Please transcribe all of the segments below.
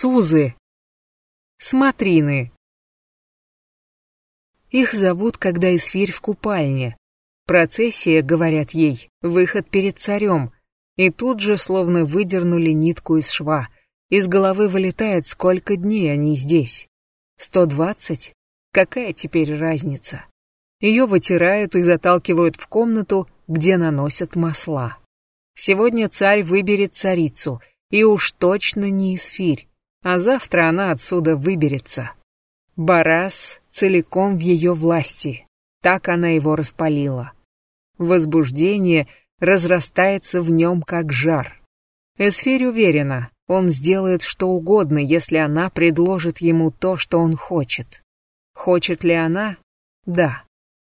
Сузы. Смотрины. Их зовут, когда Исфирь в купальне. Процессия, говорят ей, выход перед царем. И тут же словно выдернули нитку из шва. Из головы вылетает, сколько дней они здесь. Сто двадцать? Какая теперь разница? Ее вытирают и заталкивают в комнату, где наносят масла. Сегодня царь выберет царицу, и уж точно не Исфирь а завтра она отсюда выберется. Барас целиком в ее власти, так она его распалила. Возбуждение разрастается в нем как жар. Эсфирь уверена, он сделает что угодно, если она предложит ему то, что он хочет. Хочет ли она? Да.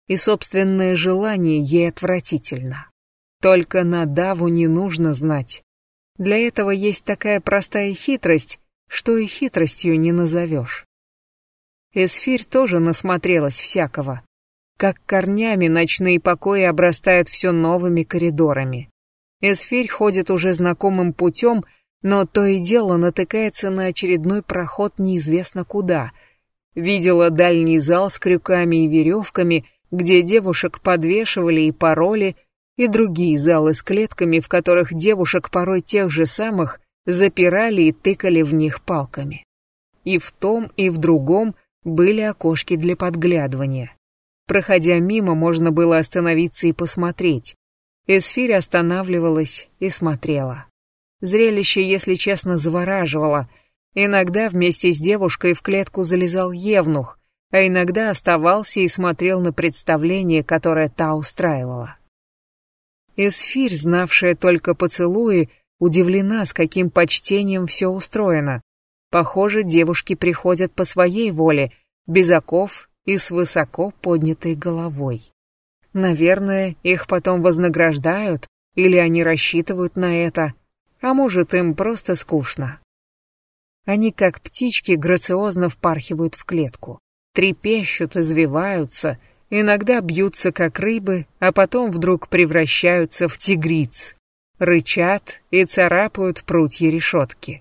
И собственное желание ей отвратительно. Только Надаву не нужно знать. Для этого есть такая простая хитрость, что и хитростью не назовешь. Эсфирь тоже насмотрелась всякого. Как корнями ночные покои обрастают все новыми коридорами. Эсфирь ходит уже знакомым путем, но то и дело натыкается на очередной проход неизвестно куда. Видела дальний зал с крюками и веревками, где девушек подвешивали и пороли, и другие залы с клетками, в которых девушек порой тех же самых запирали и тыкали в них палками. И в том, и в другом были окошки для подглядывания. Проходя мимо, можно было остановиться и посмотреть. Эсфирь останавливалась и смотрела. Зрелище, если честно, завораживало. Иногда вместе с девушкой в клетку залезал Евнух, а иногда оставался и смотрел на представление, которое та устраивала. Эсфирь, знавшая только поцелуи, удивлена, с каким почтением все устроено. Похоже, девушки приходят по своей воле, без оков и с высоко поднятой головой. Наверное, их потом вознаграждают, или они рассчитывают на это, а может им просто скучно. Они как птички грациозно впархивают в клетку, трепещут, извиваются, иногда бьются как рыбы, а потом вдруг превращаются в тигриц рычат и царапают прутья решетки.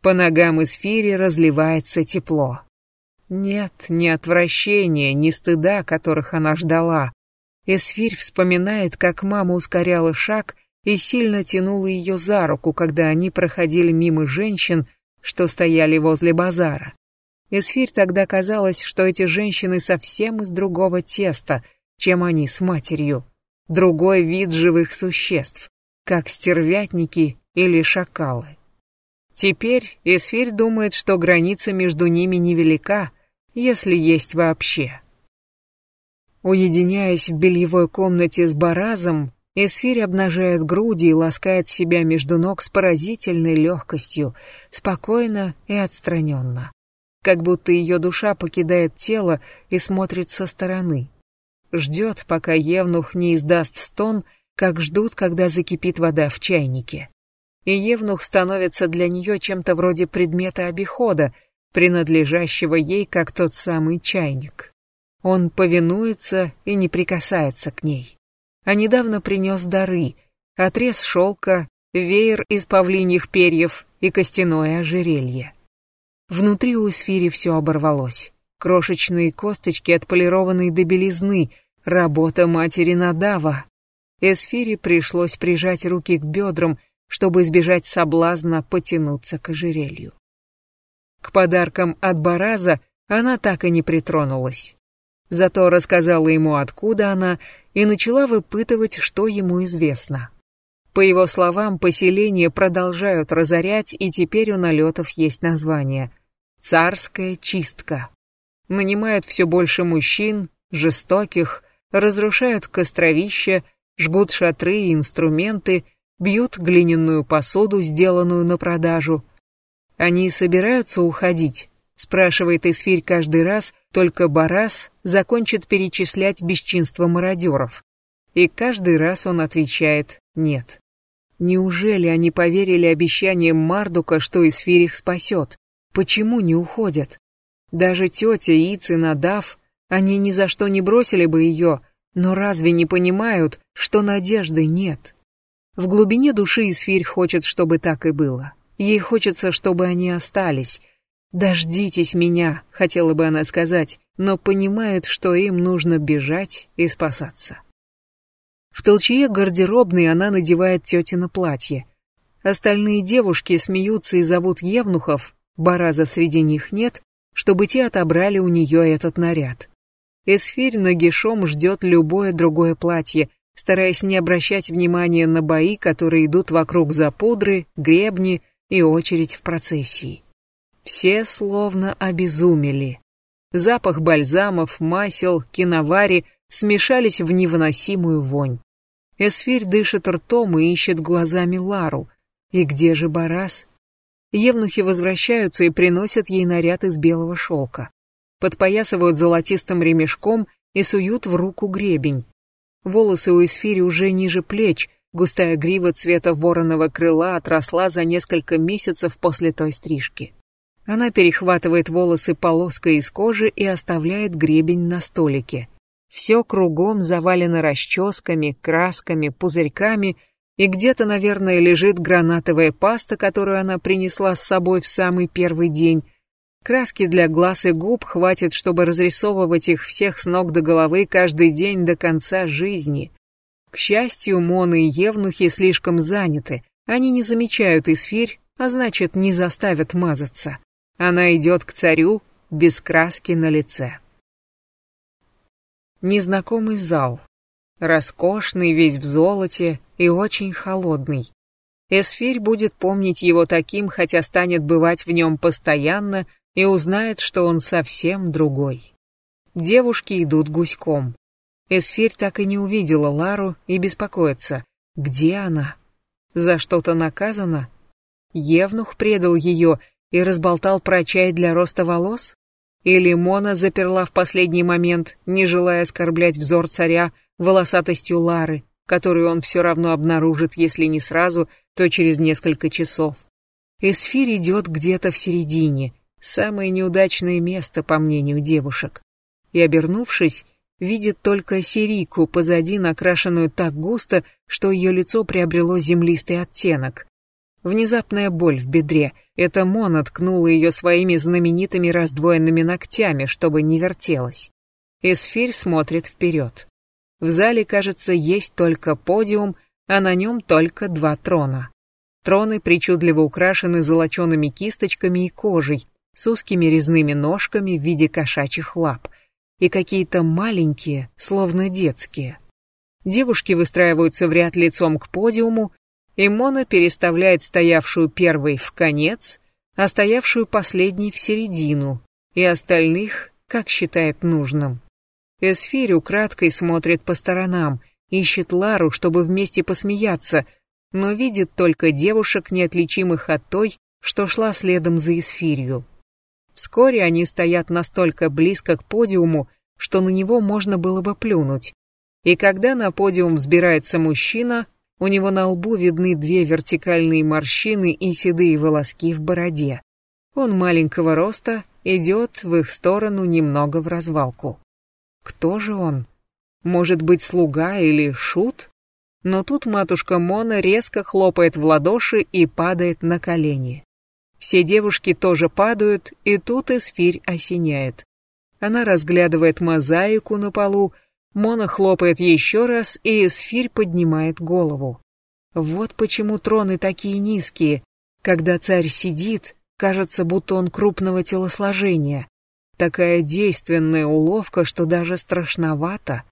По ногам эсфири разливается тепло. Нет ни отвращения, ни стыда, которых она ждала. Эсфирь вспоминает, как мама ускоряла шаг и сильно тянула ее за руку, когда они проходили мимо женщин, что стояли возле базара. Эсфирь тогда казалось, что эти женщины совсем из другого теста, чем они с матерью. Другой вид живых существ как стервятники или шакалы. Теперь Эсфирь думает, что граница между ними невелика, если есть вообще. Уединяясь в бельевой комнате с Баразом, Эсфирь обнажает груди и ласкает себя между ног с поразительной легкостью, спокойно и отстраненно. Как будто ее душа покидает тело и смотрит со стороны. Ждет, пока Евнух не издаст стон как ждут, когда закипит вода в чайнике. И Евнух становится для нее чем-то вроде предмета обихода, принадлежащего ей, как тот самый чайник. Он повинуется и не прикасается к ней. А недавно принес дары, отрез шелка, веер из павлиньих перьев и костяное ожерелье. Внутри у эсфири все оборвалось. Крошечные косточки, отполированные до белизны, работа матери Надава. Эсфире пришлось прижать руки к бедрам, чтобы избежать соблазна потянуться к ожерелью. К подаркам от Бараза она так и не притронулась. Зато рассказала ему, откуда она, и начала выпытывать, что ему известно. По его словам, поселения продолжают разорять, и теперь у налетов есть название «Царская чистка». Нанимают все больше мужчин, жестоких, разрушают костровища, жгут шатры и инструменты, бьют глиняную посуду, сделанную на продажу. Они собираются уходить, спрашивает Эсфирь каждый раз, только Барас закончит перечислять бесчинство мародеров. И каждый раз он отвечает «нет». Неужели они поверили обещаниям Мардука, что Эсфирь их спасет? Почему не уходят? Даже тетя Иц Надав, они ни за что не бросили бы ее, но разве не понимают, что надежды нет? В глубине души Исфирь хочет, чтобы так и было. Ей хочется, чтобы они остались. «Дождитесь меня», — хотела бы она сказать, но понимает, что им нужно бежать и спасаться. В толчье гардеробной она надевает тетино платье. Остальные девушки смеются и зовут евнухов, бараза среди них нет, чтобы те отобрали у нее этот наряд. Эсфирь нагишом ждет любое другое платье, стараясь не обращать внимания на бои, которые идут вокруг запудры, гребни и очередь в процессии. Все словно обезумели. Запах бальзамов, масел, киновари смешались в невыносимую вонь. Эсфирь дышит ртом и ищет глазами Лару. И где же Барас? Евнухи возвращаются и приносят ей наряд из белого шелка. Подпоясывают золотистым ремешком и суют в руку гребень. Волосы у Эсфири уже ниже плеч, густая грива цвета вороного крыла отросла за несколько месяцев после той стрижки. Она перехватывает волосы полоской из кожи и оставляет гребень на столике. Все кругом завалено расческами, красками, пузырьками, и где-то, наверное, лежит гранатовая паста, которую она принесла с собой в самый первый день. Краски для глаз и губ хватит, чтобы разрисовывать их всех с ног до головы каждый день до конца жизни. К счастью, Мона и Евнухи слишком заняты, они не замечают эсфирь, а значит, не заставят мазаться. Она идет к царю без краски на лице. Незнакомый зал. Роскошный, весь в золоте и очень холодный. Эсфирь будет помнить его таким, хотя станет бывать в нем постоянно и узнает, что он совсем другой. Девушки идут гуськом. Эсфирь так и не увидела Лару и беспокоится. Где она? За что-то наказана? Евнух предал ее и разболтал про чай для роста волос? Или Мона заперла в последний момент, не желая оскорблять взор царя волосатостью Лары, которую он все равно обнаружит, если не сразу, то через несколько часов. Эсфирь идет где-то в середине, самое неудачное место, по мнению девушек. И, обернувшись, видит только Сирику позади, накрашенную так густо, что ее лицо приобрело землистый оттенок. Внезапная боль в бедре. Это Мона ткнула ее своими знаменитыми раздвоенными ногтями, чтобы не вертелась. Эсфирь смотрит вперед. В зале, кажется, есть только подиум, а на нем только два трона. Троны причудливо украшены золочеными кисточками и кожей, с узкими резными ножками в виде кошачьих лап, и какие-то маленькие, словно детские. Девушки выстраиваются в ряд лицом к подиуму, и Мона переставляет стоявшую первой в конец, а стоявшую последней в середину, и остальных, как считает нужным. Эсфирь украдкой смотрит по сторонам, ищет Лару, чтобы вместе посмеяться, но видит только девушек, неотличимых от той, что шла следом за Эсфирью. Вскоре они стоят настолько близко к подиуму, что на него можно было бы плюнуть. И когда на подиум взбирается мужчина, у него на лбу видны две вертикальные морщины и седые волоски в бороде. Он маленького роста, идет в их сторону немного в развалку. Кто же он? Может быть, слуга или шут? Но тут матушка Мона резко хлопает в ладоши и падает на колени. Все девушки тоже падают, и тут эсфирь осеняет. Она разглядывает мозаику на полу, Мона хлопает еще раз, и эсфирь поднимает голову. Вот почему троны такие низкие. Когда царь сидит, кажется, будто он крупного телосложения. Такая действенная уловка, что даже страшновато.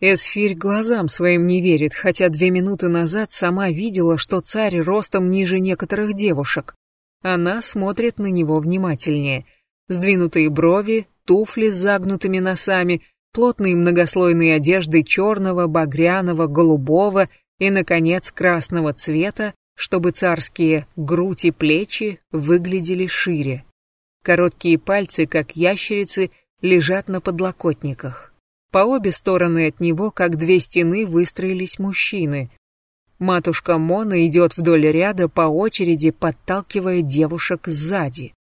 Эсфирь глазам своим не верит, хотя две минуты назад сама видела, что царь ростом ниже некоторых девушек. Она смотрит на него внимательнее. Сдвинутые брови, туфли с загнутыми носами, плотные многослойные одежды черного, багряного, голубого и, наконец, красного цвета, чтобы царские грудь и плечи выглядели шире. Короткие пальцы, как ящерицы, лежат на подлокотниках. По обе стороны от него, как две стены, выстроились мужчины. Матушка Мона идет вдоль ряда по очереди, подталкивая девушек сзади.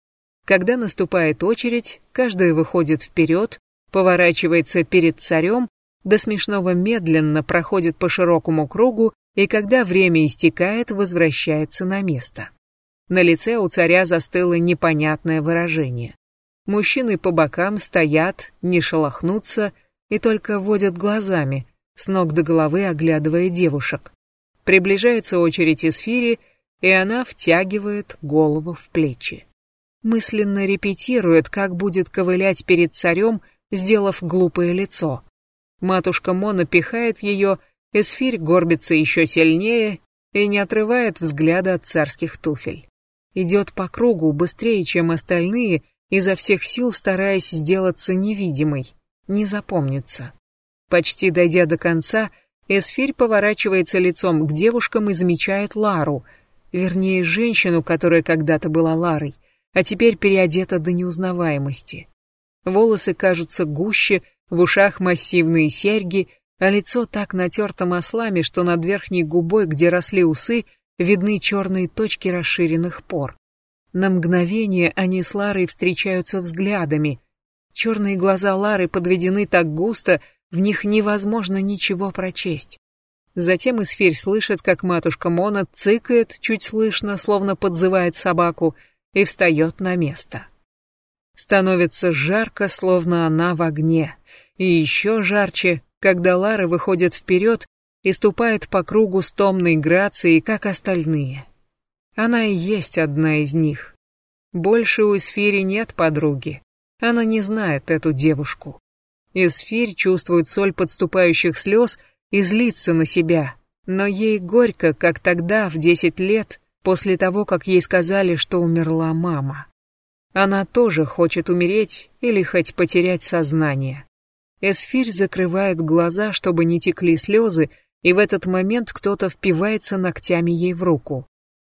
Когда наступает очередь, каждая выходит вперед, поворачивается перед царем, до смешного медленно проходит по широкому кругу и когда время истекает, возвращается на место. На лице у царя застыло непонятное выражение. Мужчины по бокам стоят, не шелохнутся и только водят глазами, с ног до головы оглядывая девушек. Приближается очередь Эсфири, и она втягивает голову в плечи. Мысленно репетирует, как будет ковылять перед царем, сделав глупое лицо. Матушка Мона пихает ее, Эсфирь горбится еще сильнее и не отрывает взгляда от царских туфель. Идет по кругу быстрее, чем остальные, изо всех сил стараясь сделаться невидимой, не запомниться. Почти дойдя до конца, Эсфирь поворачивается лицом к девушкам и замечает Лару, вернее, женщину, которая когда-то была Ларой, а теперь переодета до неузнаваемости. Волосы кажутся гуще, в ушах массивные серьги, а лицо так натерто маслами, что над верхней губой, где росли усы, видны черные точки расширенных пор. На мгновение они с Ларой встречаются взглядами. Черные глаза Лары подведены так густо, в них невозможно ничего прочесть. Затем Исфирь слышит, как матушка Мона цыкает, чуть слышно, словно подзывает собаку, и встает на место. Становится жарко, словно она в огне, и еще жарче, когда Лара выходит вперед и ступает по кругу с томной грацией, как остальные. Она и есть одна из них. Больше у Исфири нет подруги. Она не знает эту девушку. Исфирь чувствует соль подступающих слез и злится на себя. Но ей горько, как тогда, в десять лет, после того, как ей сказали, что умерла мама. Она тоже хочет умереть или хоть потерять сознание. Эсфирь закрывает глаза, чтобы не текли слезы, и в этот момент кто-то впивается ногтями ей в руку.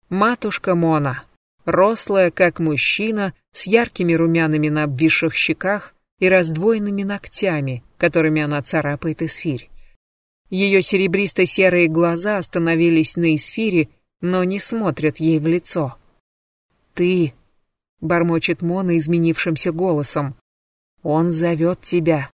Матушка Мона, рослая, как мужчина, с яркими румянами на обвисших щеках и раздвоенными ногтями, которыми она царапает эсфирь. Ее серебристо-серые глаза остановились на эсфире, но не смотрят ей в лицо. «Ты», — бормочет Мона изменившимся голосом, — «он зовет тебя».